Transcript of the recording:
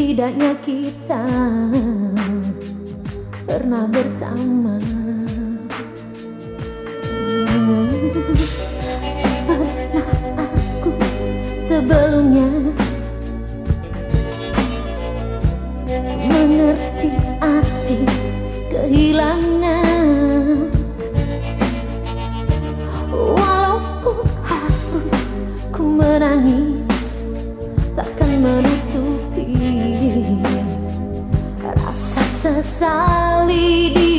Setidaknya kita pernah bersama. Pernah aku sebelumnya Mengerti arti kehilangan. Walaupun harus ku menangis sekali di